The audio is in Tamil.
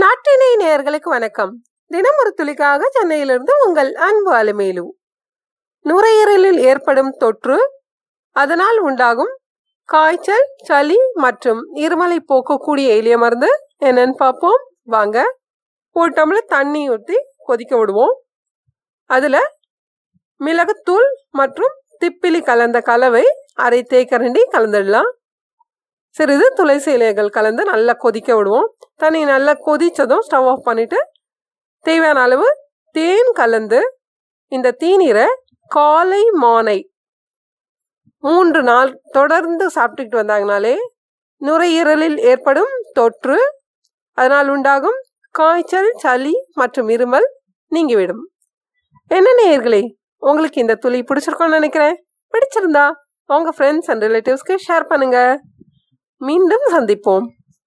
நாட்டினை நேயர்களுக்கு வணக்கம். தினம் ஒரு துளிக்காக சென்னையிலிருந்து உங்கள் அன்பு அலுமேலு. நுரையீரலில் ஏற்படும் தொற்று அதனால் உண்டாகும் காய்ச்சல் சளி மற்றும் இருமலை போக்கக்கூடிய எளிய மருந்து என்னன்னு பார்ப்போம். வாங்க ஒரு டம்ளர் தண்ணி ஊற்றி கொதிக்க விடுவோம். அதில் மிளகுத்தூள் மற்றும் திப்பிலி கலந்த கலவை அரை தேக்கரண்டி கலந்துடலாம். சிறிது துளசி இலைகள் கலந்து நல்லா கொதிக்க விடுவோம். தண்ணி நல்லா கொதித்ததும் ஸ்டவ் ஆஃப் பண்ணிவிட்டு தேவையான அளவு தேன் கலந்து இந்த தீநீரை காலை மானை மூன்று நாள் தொடர்ந்து சாப்பிட்டுக்கிட்டு வந்தாங்கனாலே நுரையீரலில் ஏற்படும் தொற்று அதனால் உண்டாகும் காய்ச்சல் சளி மற்றும் இருமல் நீங்கிவிடும். என்ன நேயர்களே உங்களுக்கு இந்த துளி பிடிச்சிருக்கோன்னு நினைக்கிறேன். பிடிச்சிருந்தா உங்கள் ஃப்ரெண்ட்ஸ் அண்ட் ரிலேட்டிவ்ஸ்க்கு ஷேர் பண்ணுங்கள் மீண்டும் சந்திப்போம்.